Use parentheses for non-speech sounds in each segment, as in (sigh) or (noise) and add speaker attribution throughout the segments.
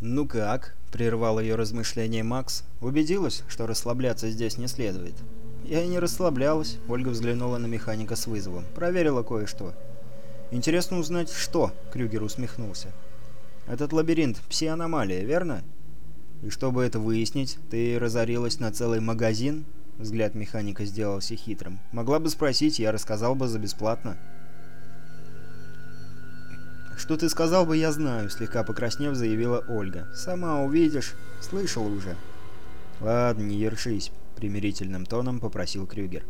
Speaker 1: «Ну как?» — прервал ее размышление Макс. «Убедилась, что расслабляться здесь не следует?» «Я и не расслаблялась», — Ольга взглянула на механика с вызовом. «Проверила кое-что». «Интересно узнать, что?» — Крюгер усмехнулся. «Этот лабиринт — пси-аномалия, верно?» «И чтобы это выяснить, ты разорилась на целый магазин?» Взгляд механика сделался хитрым. «Могла бы спросить, я рассказал бы за бесплатно». «Что ты сказал бы, я знаю», — слегка покраснев, заявила Ольга. «Сама увидишь. Слышал уже». «Ладно, не ершись», — примирительным тоном попросил Крюгер.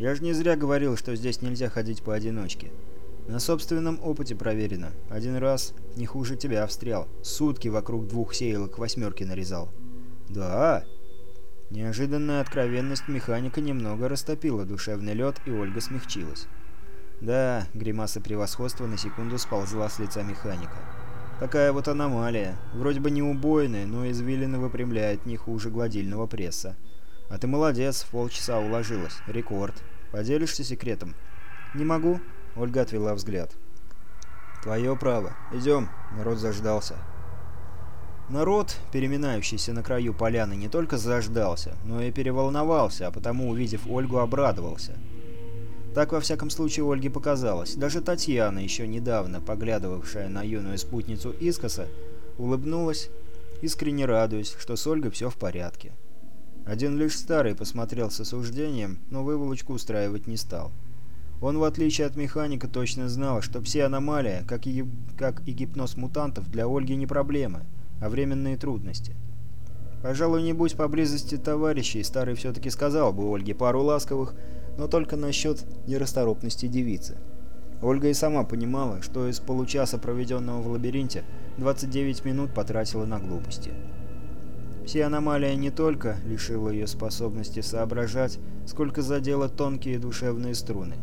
Speaker 1: «Я же не зря говорил, что здесь нельзя ходить поодиночке. На собственном опыте проверено. Один раз не хуже тебя встрял. Сутки вокруг двух сейлок восьмерки нарезал». «Да?» Неожиданная откровенность механика немного растопила душевный лед, и Ольга смягчилась. Да, гримаса превосходства на секунду сползла с лица механика. Такая вот аномалия. Вроде бы не убойная, но извилины выпрямляет не хуже гладильного пресса. А ты молодец, в полчаса уложилась. Рекорд. Поделишься секретом? Не могу. Ольга отвела взгляд. Твое право. Идем. Народ заждался. Народ, переминающийся на краю поляны, не только заждался, но и переволновался, а потому, увидев Ольгу, обрадовался. — так, во всяком случае, Ольге показалось. Даже Татьяна, еще недавно поглядывавшая на юную спутницу искоса, улыбнулась, искренне радуясь, что с Ольгой все в порядке. Один лишь старый посмотрел с осуждением, но выволочку устраивать не стал. Он, в отличие от механика, точно знал, что все аномалии, как и, как и гипноз мутантов, для Ольги не проблемы, а временные трудности. Пожалуй, не будь поблизости товарищей, старый все-таки сказал бы Ольге пару ласковых, но только насчет нерасторопности девицы. Ольга и сама понимала, что из получаса, проведенного в лабиринте, 29 минут потратила на глупости. Все аномалия не только лишила ее способности соображать, сколько задела тонкие душевные струны.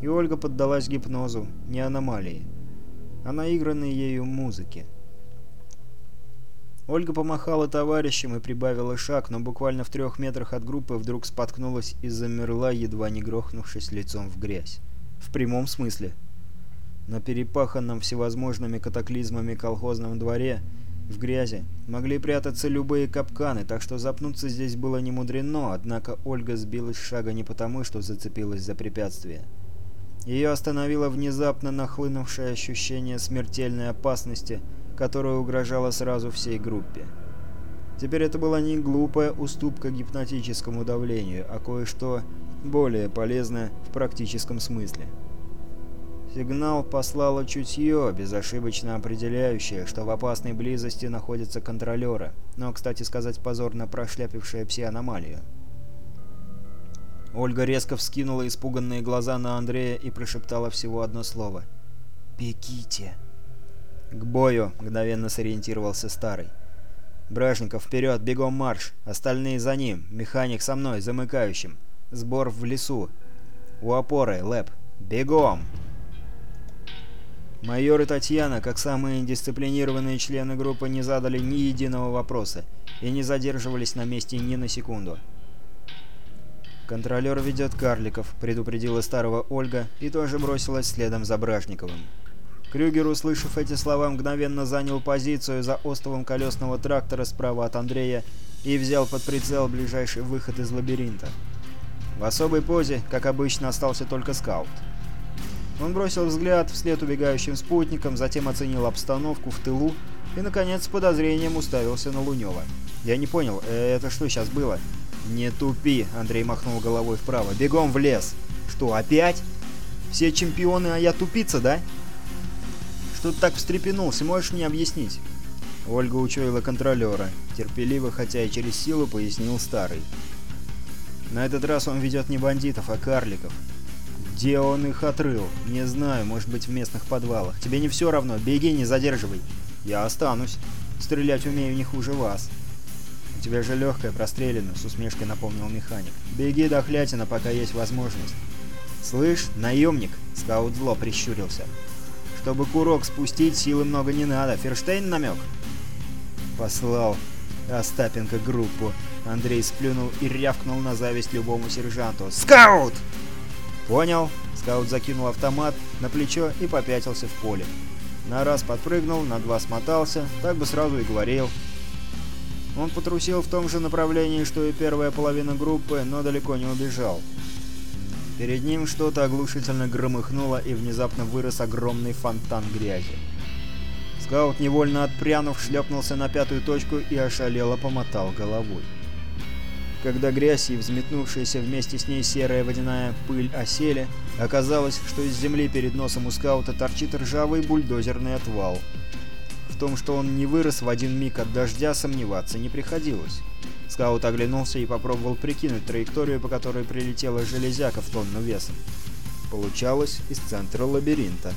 Speaker 1: И Ольга поддалась гипнозу, не аномалии, а наигранной ею музыке. Ольга помахала товарищам и прибавила шаг, но буквально в трех метрах от группы вдруг споткнулась и замерла, едва не грохнувшись лицом в грязь. В прямом смысле. На перепаханном всевозможными катаклизмами колхозном дворе, в грязи, могли прятаться любые капканы, так что запнуться здесь было не мудрено, однако Ольга сбилась с шага не потому, что зацепилась за препятствие. Ее остановило внезапно нахлынувшее ощущение смертельной опасности – которая угрожала сразу всей группе. Теперь это была не глупая уступка гипнотическому давлению, а кое-что более полезное в практическом смысле. Сигнал послало чутье, безошибочно определяющее, что в опасной близости находятся контролеры, но, кстати сказать, позорно прошляпившая пси-аномалию. Ольга резко вскинула испуганные глаза на Андрея и прошептала всего одно слово. «Бегите!» «К бою — мгновенно сориентировался старый. «Бражников, вперед, бегом марш! Остальные за ним! Механик со мной, замыкающим! Сбор в лесу! У опоры, Лэп! Бегом!» Майор и Татьяна, как самые дисциплинированные члены группы, не задали ни единого вопроса и не задерживались на месте ни на секунду. «Контролер ведет карликов», — предупредила старого Ольга и тоже бросилась следом за Бражниковым. Крюгер, услышав эти слова, мгновенно занял позицию за остовом колесного трактора справа от Андрея и взял под прицел ближайший выход из лабиринта. В особой позе, как обычно, остался только скаут. Он бросил взгляд вслед убегающим спутникам, затем оценил обстановку в тылу и, наконец, с подозрением уставился на Лунева. «Я не понял, э, это что сейчас было?» «Не тупи!» — Андрей махнул головой вправо. «Бегом в лес!» «Что, опять?» «Все чемпионы, а я тупица, да?» Кто так встрепенулся, можешь мне объяснить?» Ольга учуяла контролера. Терпеливо, хотя и через силу, пояснил старый. «На этот раз он ведет не бандитов, а карликов. Где он их отрыл? Не знаю, может быть, в местных подвалах. Тебе не все равно, беги, не задерживай. Я останусь. Стрелять умею не хуже вас». «У тебя же легкая прострелена, — с усмешкой напомнил механик. «Беги, дохлятина, пока есть возможность». «Слышь, наемник!» — скаут зло прищурился. Чтобы курок спустить, силы много не надо. Ферштейн намек? Послал Остапенко группу. Андрей сплюнул и рявкнул на зависть любому сержанту. «Скаут!» «Понял». Скаут закинул автомат на плечо и попятился в поле. На раз подпрыгнул, на два смотался, так бы сразу и говорил. Он потрусил в том же направлении, что и первая половина группы, но далеко не убежал. Перед ним что-то оглушительно громыхнуло, и внезапно вырос огромный фонтан грязи. Скаут, невольно отпрянув, шлепнулся на пятую точку и ошалело помотал головой. Когда грязь и взметнувшаяся вместе с ней серая водяная пыль осели, оказалось, что из земли перед носом у скаута торчит ржавый бульдозерный отвал. В том, что он не вырос в один миг от дождя, сомневаться не приходилось. Скаут оглянулся и попробовал прикинуть траекторию, по которой прилетела железяка в тонну весом. Получалось из центра лабиринта.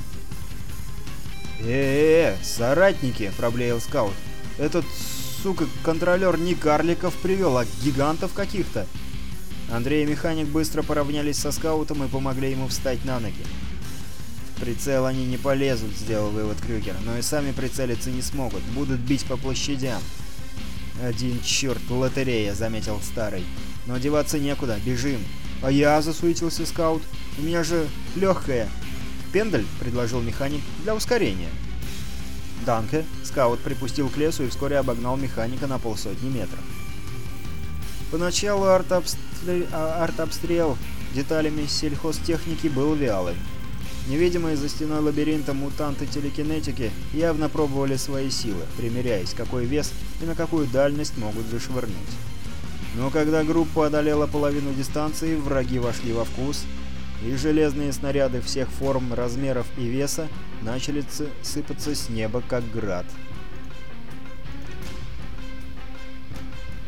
Speaker 1: «Э-э-э, соратники!» – проблеял скаут. «Этот, сука, контролер не карликов привел, а гигантов каких-то!» Андрей и механик быстро поравнялись со скаутом и помогли ему встать на ноги. Прицел они не полезут, сделал вывод Крюгер, но и сами прицелиться не смогут, будут бить по площадям. «Один черт, лотерея», — заметил старый. «Но одеваться некуда, бежим». «А я», — засуетился скаут, — «у меня же легкая». «Пендаль», — предложил механик, — «для ускорения». «Данке», — скаут припустил к лесу и вскоре обогнал механика на полсотни метров. Поначалу артобстрел, а, артобстрел деталями сельхозтехники был вялый. Невидимые за стеной лабиринта мутанты телекинетики явно пробовали свои силы, примеряясь, какой вес и на какую дальность могут зашвырнуть. Но когда группа одолела половину дистанции, враги вошли во вкус, и железные снаряды всех форм, размеров и веса начали сыпаться с неба, как град.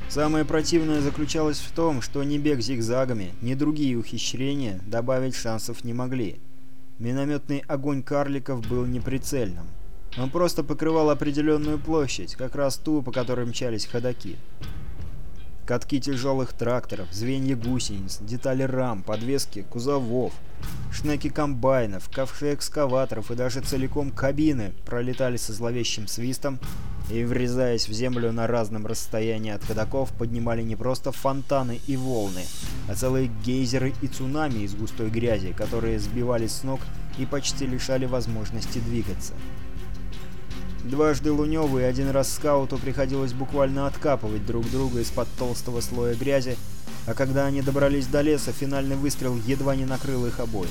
Speaker 1: Самое противное заключалось в том, что ни бег зигзагами, ни другие ухищрения добавить шансов не могли. Минометный огонь карликов был неприцельным. Он просто покрывал определенную площадь, как раз ту, по которой мчались ходаки. Катки тяжелых тракторов, звенья гусениц, детали рам, подвески кузовов, шнеки комбайнов, ковши экскаваторов и даже целиком кабины пролетали со зловещим свистом и, врезаясь в землю на разном расстоянии от ходаков, поднимали не просто фонтаны и волны, а целые гейзеры и цунами из густой грязи, которые сбивались с ног и почти лишали возможности двигаться. Дважды Лунёву и один раз скауту приходилось буквально откапывать друг друга из-под толстого слоя грязи, а когда они добрались до леса, финальный выстрел едва не накрыл их обоих.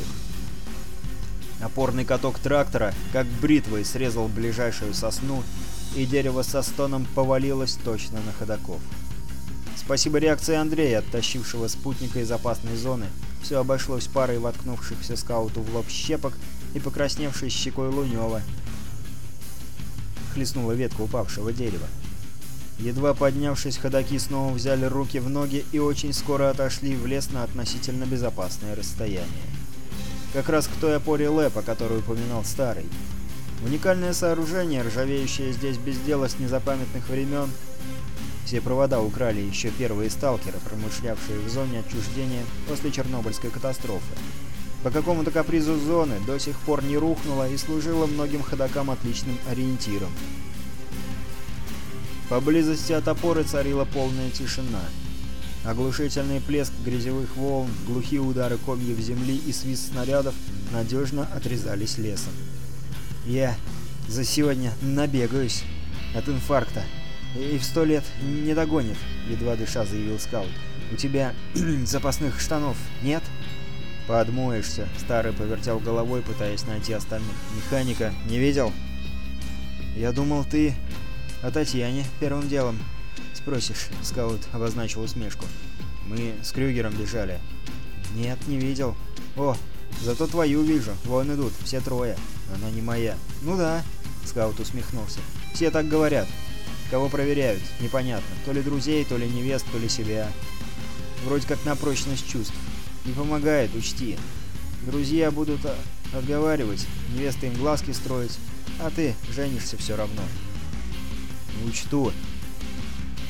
Speaker 1: Опорный каток трактора, как бритвой, срезал ближайшую сосну, и дерево со стоном повалилось точно на ходоков. Спасибо реакции Андрея, оттащившего спутника из опасной зоны, все обошлось парой воткнувшихся скауту в лоб щепок и покрасневшей щекой Лунёва — всплеснула ветка упавшего дерева. Едва поднявшись, ходаки снова взяли руки в ноги и очень скоро отошли в лес на относительно безопасное расстояние. Как раз к той опоре Лэпа, которую упоминал Старый. Уникальное сооружение, ржавеющее здесь без дела с незапамятных времен. Все провода украли еще первые сталкеры, промышлявшие в зоне отчуждения после Чернобыльской катастрофы по какому-то капризу зоны до сих пор не рухнула и служила многим ходокам отличным ориентиром. Поблизости от опоры царила полная тишина. Оглушительный плеск грязевых волн, глухие удары комьев земли и свист снарядов надежно отрезались лесом. «Я за сегодня набегаюсь от инфаркта и в сто лет не догонит», — едва дыша заявил скаут. «У тебя (clears throat) запасных штанов нет?» «Подмоешься», — старый повертел головой, пытаясь найти остальных. «Механика, не видел?» «Я думал, ты...» «О Татьяне, первым делом». «Спросишь», — скаут обозначил усмешку. «Мы с Крюгером бежали». «Нет, не видел». «О, зато твою вижу. Вон идут, все трое». «Она не моя». «Ну да», — скаут усмехнулся. «Все так говорят. Кого проверяют, непонятно. То ли друзей, то ли невест, то ли себя. Вроде как на прочность чувств. Не помогает, учти. Друзья будут э, отговаривать, невесты им глазки строить, а ты женишься все равно. Не учту.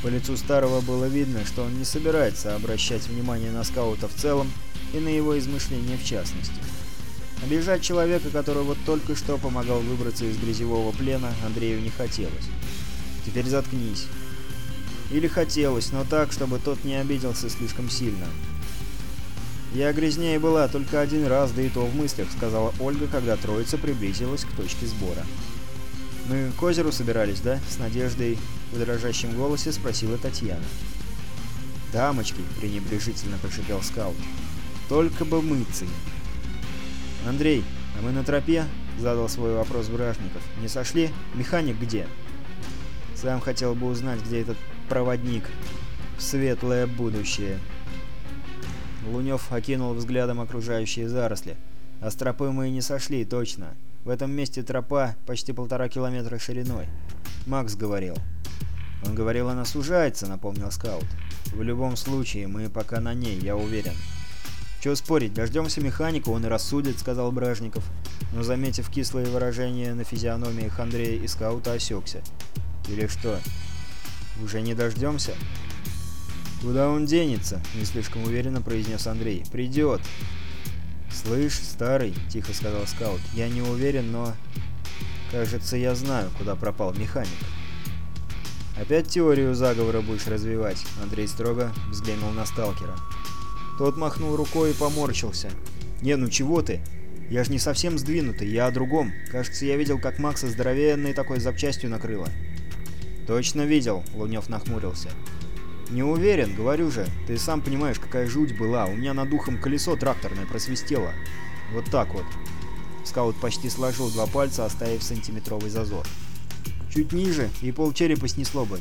Speaker 1: По лицу старого было видно, что он не собирается обращать внимание на скаута в целом и на его измышления в частности. Обижать человека, который вот только что помогал выбраться из грязевого плена, Андрею не хотелось. Теперь заткнись. Или хотелось, но так, чтобы тот не обиделся слишком сильно. «Я грязнее была только один раз, да и то в мыслях», — сказала Ольга, когда троица приблизилась к точке сбора. «Мы к озеру собирались, да?» — с надеждой в дрожащем голосе спросила Татьяна. «Дамочки!» — пренебрежительно прошипел скаут. «Только бы мыться!» «Андрей, а мы на тропе?» — задал свой вопрос Бражников. «Не сошли? Механик где?» «Сам хотел бы узнать, где этот проводник в светлое будущее». Лунев окинул взглядом окружающие заросли. А с тропы мы и не сошли, точно. В этом месте тропа почти полтора километра шириной. Макс говорил. Он говорил, она сужается, напомнил скаут. В любом случае, мы пока на ней, я уверен. Чего спорить, дождемся механику, он и рассудит, сказал Бражников. Но заметив кислые выражения на физиономиях Андрея и скаута, осекся. Или что? Уже не дождемся? «Куда он денется?» — не слишком уверенно произнес Андрей. «Придет!» «Слышь, старый!» — тихо сказал скаут. «Я не уверен, но...» «Кажется, я знаю, куда пропал механик». «Опять теорию заговора будешь развивать?» — Андрей строго взглянул на сталкера. Тот махнул рукой и поморщился. «Не, ну чего ты? Я же не совсем сдвинутый, я о другом. Кажется, я видел, как Макса здоровенной такой запчастью накрыло». «Точно видел», — Лунев нахмурился. «Не уверен, говорю же. Ты сам понимаешь, какая жуть была. У меня над ухом колесо тракторное просвистело. Вот так вот». Скаут почти сложил два пальца, оставив сантиметровый зазор. «Чуть ниже, и полчерепа снесло бы».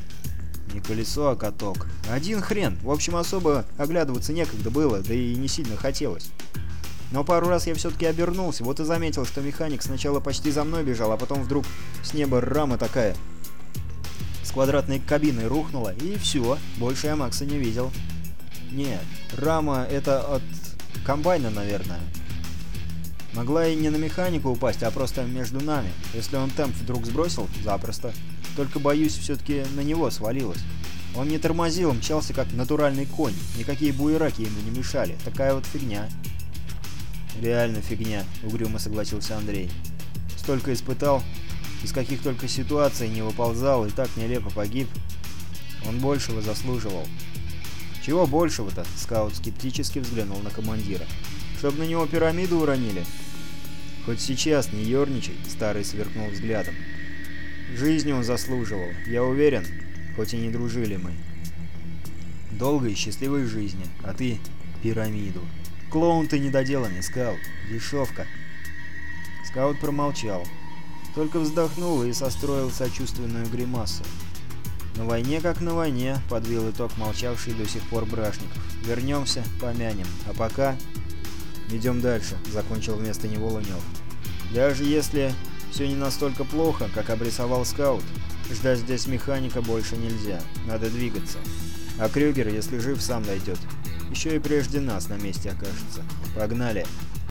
Speaker 1: «Не колесо, а каток. Один хрен. В общем, особо оглядываться некогда было, да и не сильно хотелось». Но пару раз я все-таки обернулся, вот и заметил, что механик сначала почти за мной бежал, а потом вдруг с неба рама такая квадратной кабины рухнула, и все, больше я Макса не видел. Нет, рама это от комбайна, наверное. Могла и не на механику упасть, а просто между нами. Если он темп вдруг сбросил, запросто. Только, боюсь, все-таки на него свалилось. Он не тормозил, мчался как натуральный конь. Никакие буераки ему не мешали. Такая вот фигня. «Реально фигня», — угрюмо согласился Андрей. «Столько испытал, из каких только ситуаций не выползал и так нелепо погиб. Он большего заслуживал. «Чего большего-то?» — скаут скептически взглянул на командира. чтобы на него пирамиду уронили?» «Хоть сейчас не ерничай», — старый сверкнул взглядом. «Жизни он заслуживал, я уверен, хоть и не дружили мы. Долгой и счастливой жизни, а ты — пирамиду. Клоун ты недоделанный, скаут, дешевка». Скаут промолчал только вздохнул и состроил сочувственную гримасу. «На войне как на войне», — подвел итог молчавший до сих пор Брашников. «Вернемся, помянем. А пока...» «Идем дальше», — закончил вместо него Лунев. «Даже если все не настолько плохо, как обрисовал скаут, ждать здесь механика больше нельзя. Надо двигаться. А Крюгер, если жив, сам дойдет. Еще и прежде нас на месте окажется. Погнали!»